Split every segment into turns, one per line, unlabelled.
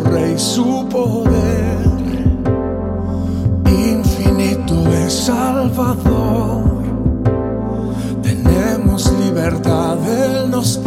Rey su poder, infinito es Salvador, tenemos libertad, Él nos.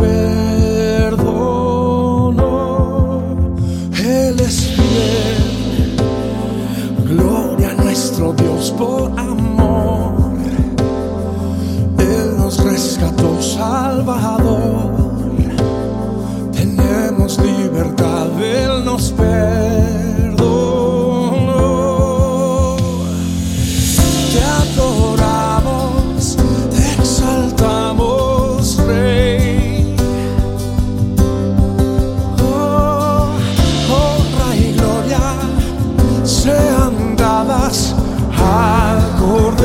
sean dadas a acordar.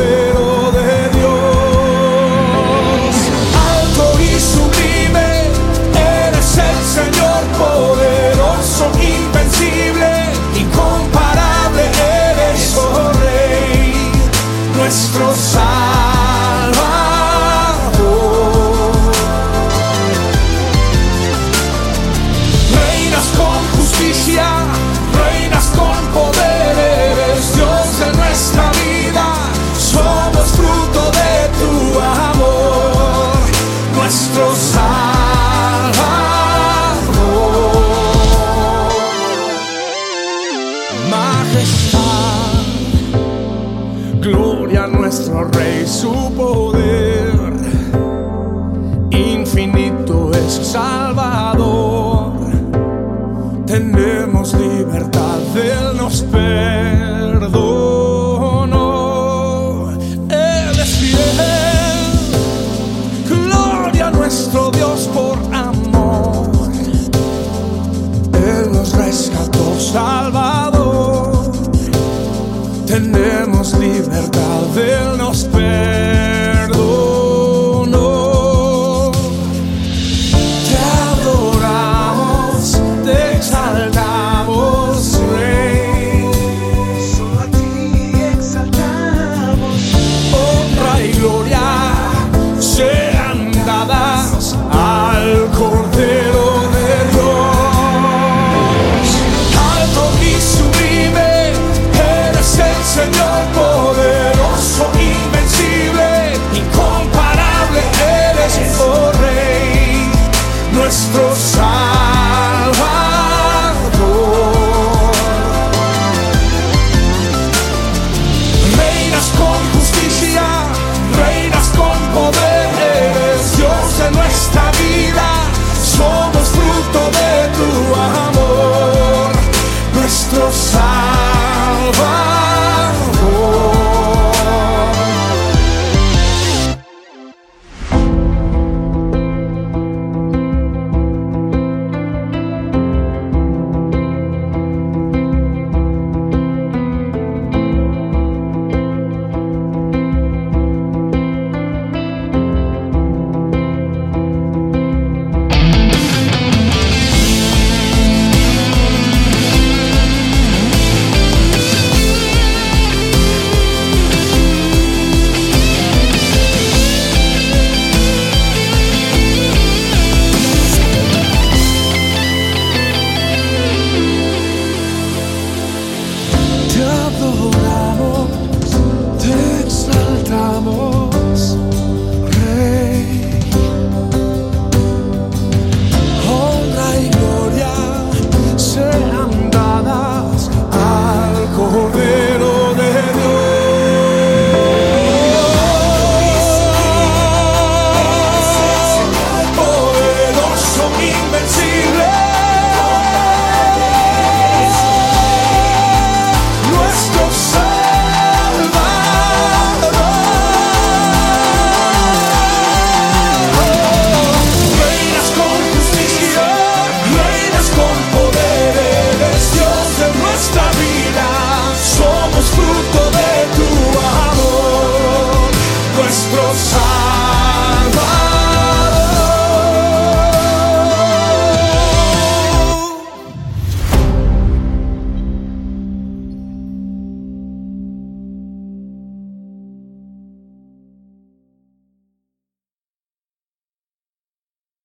tenemos libertad.